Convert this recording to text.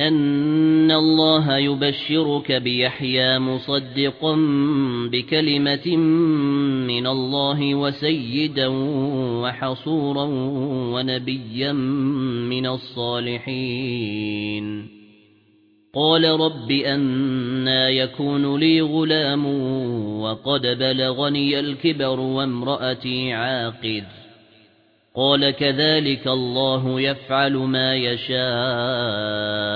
أن الله يبشرك بيحيى مصدقا بكلمة من الله وسيدا وحصورا ونبيا من الصالحين. قال رب أنا يكون لي غلام وقد بلغني الكبر وامرأتي عاقر. قال كذلك الله يفعل ما يشاء.